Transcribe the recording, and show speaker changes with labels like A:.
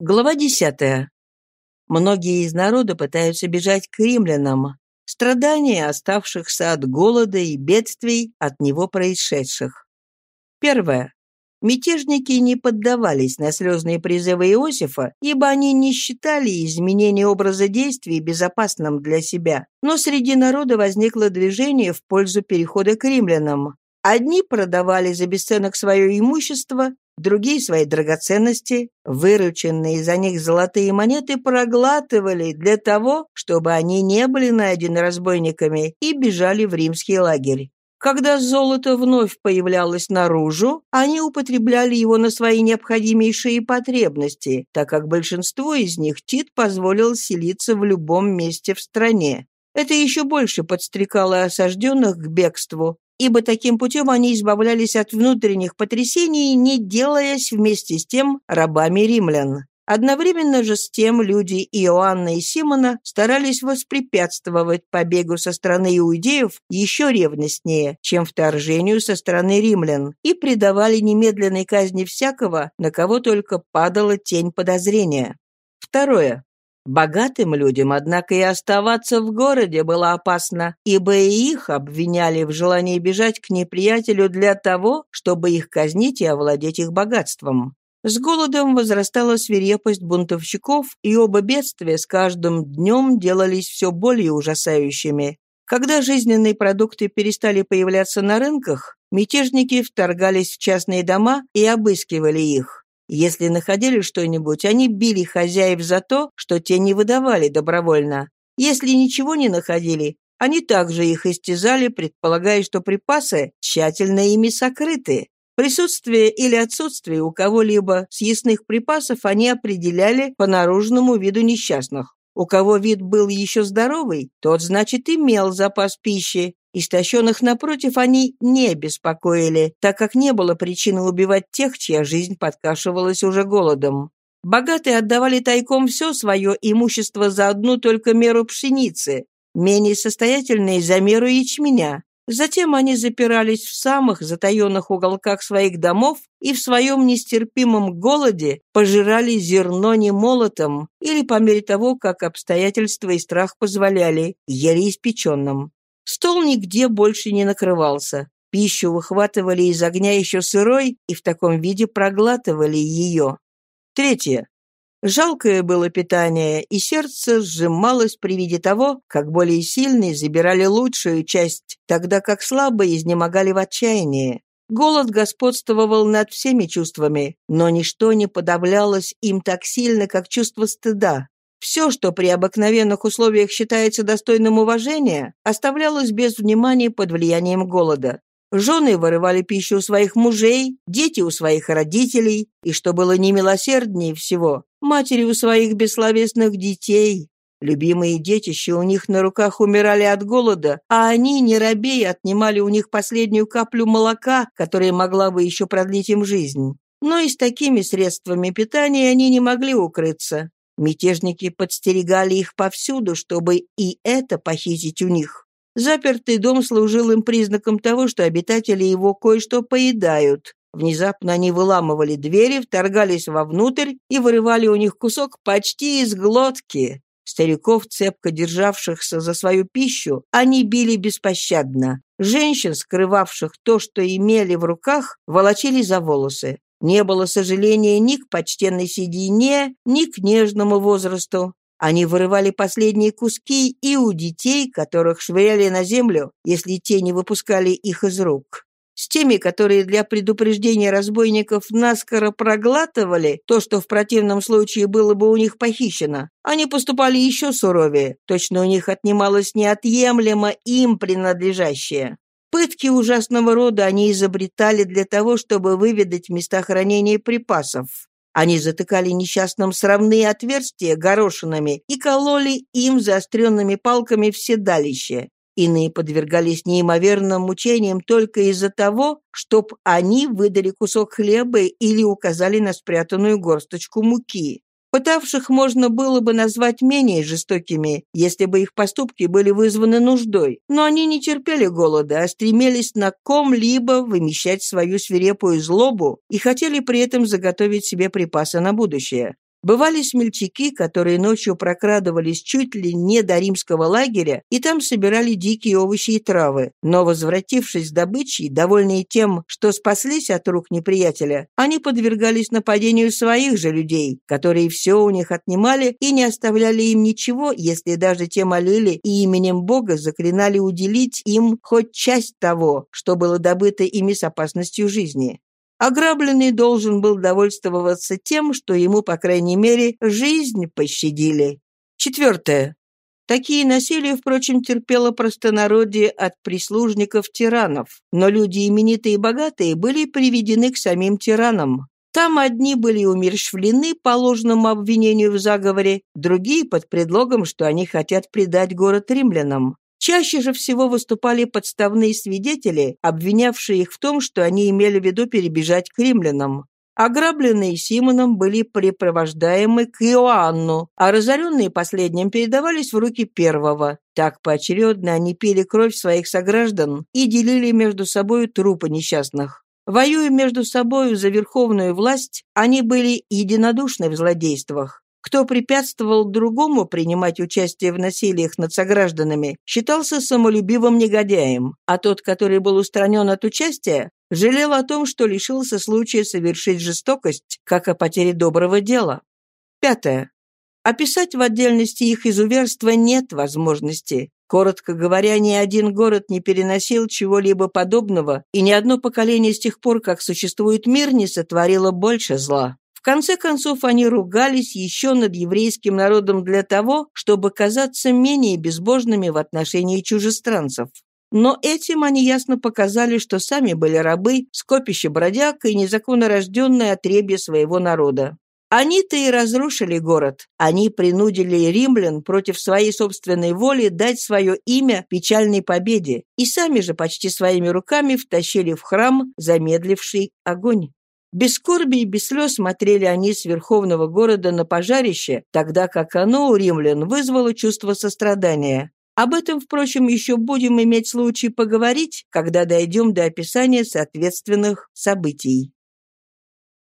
A: Глава десятая. Многие из народа пытаются бежать к римлянам. Страдания оставшихся от голода и бедствий, от него происшедших. Первое. Мятежники не поддавались на слезные призывы Иосифа, ибо они не считали изменение образа действий безопасным для себя. Но среди народа возникло движение в пользу перехода к римлянам. Одни продавали за бесценок свое имущество, Другие свои драгоценности, вырученные за них золотые монеты, проглатывали для того, чтобы они не были найдены разбойниками и бежали в римский лагерь. Когда золото вновь появлялось наружу, они употребляли его на свои необходимейшие потребности, так как большинству из них Тит позволил селиться в любом месте в стране. Это еще больше подстрекало осажденных к бегству, ибо таким путем они избавлялись от внутренних потрясений, не делаясь вместе с тем рабами римлян. Одновременно же с тем люди Иоанна и Симона старались воспрепятствовать побегу со стороны иудеев еще ревностнее, чем вторжению со стороны римлян, и предавали немедленной казни всякого, на кого только падала тень подозрения. Второе. Богатым людям, однако, и оставаться в городе было опасно, ибо и их обвиняли в желании бежать к неприятелю для того, чтобы их казнить и овладеть их богатством. С голодом возрастала свирепость бунтовщиков, и оба бедствия с каждым днем делались все более ужасающими. Когда жизненные продукты перестали появляться на рынках, мятежники вторгались в частные дома и обыскивали их. Если находили что-нибудь, они били хозяев за то, что те не выдавали добровольно. Если ничего не находили, они также их истязали, предполагая, что припасы тщательно ими сокрыты. Присутствие или отсутствие у кого-либо съестных припасов они определяли по наружному виду несчастных. У кого вид был еще здоровый, тот, значит, имел запас пищи, Истощенных, напротив, они не беспокоили, так как не было причины убивать тех, чья жизнь подкашивалась уже голодом. Богатые отдавали тайком все свое имущество за одну только меру пшеницы, менее состоятельные за меру ячменя. Затем они запирались в самых затаенных уголках своих домов и в своем нестерпимом голоде пожирали зерно немолотом или по мере того, как обстоятельства и страх позволяли, еле испеченным. Стол нигде больше не накрывался. Пищу выхватывали из огня еще сырой и в таком виде проглатывали ее. Третье. Жалкое было питание, и сердце сжималось при виде того, как более сильные забирали лучшую часть, тогда как слабые изнемогали в отчаянии. Голод господствовал над всеми чувствами, но ничто не подавлялось им так сильно, как чувство стыда. Все, что при обыкновенных условиях считается достойным уважения, оставлялось без внимания под влиянием голода. Жены вырывали пищу у своих мужей, дети у своих родителей, и, что было немилосерднее всего, матери у своих бессловесных детей. Любимые детища у них на руках умирали от голода, а они, не робея, отнимали у них последнюю каплю молока, которая могла бы еще продлить им жизнь. Но и с такими средствами питания они не могли укрыться. Мятежники подстерегали их повсюду, чтобы и это похитить у них. Запертый дом служил им признаком того, что обитатели его кое-что поедают. Внезапно они выламывали двери, вторгались вовнутрь и вырывали у них кусок почти из глотки. Стариков, цепко державшихся за свою пищу, они били беспощадно. Женщин, скрывавших то, что имели в руках, волочили за волосы. Не было сожаления ни к почтенной седине, ни к нежному возрасту. Они вырывали последние куски и у детей, которых швыряли на землю, если те не выпускали их из рук. С теми, которые для предупреждения разбойников наскоро проглатывали то, что в противном случае было бы у них похищено, они поступали еще суровее, точно у них отнималось неотъемлемо им принадлежащее. Пытки ужасного рода они изобретали для того, чтобы выведать места хранения припасов. Они затыкали несчастным срамные отверстия горошинами и кололи им заостренными палками все седалище. Иные подвергались неимоверным мучениям только из-за того, чтоб они выдали кусок хлеба или указали на спрятанную горсточку муки. Пытавших можно было бы назвать менее жестокими, если бы их поступки были вызваны нуждой, но они не терпели голода, а стремились на ком-либо вымещать свою свирепую злобу и хотели при этом заготовить себе припасы на будущее. Бывали смельчаки, которые ночью прокрадывались чуть ли не до римского лагеря и там собирали дикие овощи и травы. Но, возвратившись с добычей, довольные тем, что спаслись от рук неприятеля, они подвергались нападению своих же людей, которые все у них отнимали и не оставляли им ничего, если даже те молили и именем Бога заклинали уделить им хоть часть того, что было добыто ими с опасностью жизни. Ограбленный должен был довольствоваться тем, что ему, по крайней мере, жизнь пощадили. Четвертое. Такие насилия, впрочем, терпело простонародье от прислужников тиранов, но люди именитые и богатые были приведены к самим тиранам. Там одни были умерщвлены по ложному обвинению в заговоре, другие под предлогом, что они хотят предать город римлянам. Чаще же всего выступали подставные свидетели, обвинявшие их в том, что они имели в виду перебежать к римлянам. Ограбленные Симоном были припровождаемы к Иоанну, а разоренные последним передавались в руки первого. Так поочередно они пили кровь своих сограждан и делили между собой трупы несчастных. Воюя между собою за верховную власть, они были единодушны в злодействах. Кто препятствовал другому принимать участие в насилиях над согражданами, считался самолюбивым негодяем, а тот, который был устранен от участия, жалел о том, что лишился случая совершить жестокость, как о потере доброго дела. Пятое. Описать в отдельности их изуверства нет возможности. Коротко говоря, ни один город не переносил чего-либо подобного, и ни одно поколение с тех пор, как существует мир, не сотворило больше зла. В конце концов, они ругались еще над еврейским народом для того, чтобы казаться менее безбожными в отношении чужестранцев. Но этим они ясно показали, что сами были рабы, скопище бродяг и незаконно рожденное отребье своего народа. Они-то и разрушили город. Они принудили римлян против своей собственной воли дать свое имя печальной победе, и сами же почти своими руками втащили в храм замедливший огонь. Без скорби и без слез смотрели они с верховного города на пожарище, тогда как оно у римлян вызвало чувство сострадания. Об этом, впрочем, еще будем иметь случай поговорить, когда дойдем до описания соответственных событий.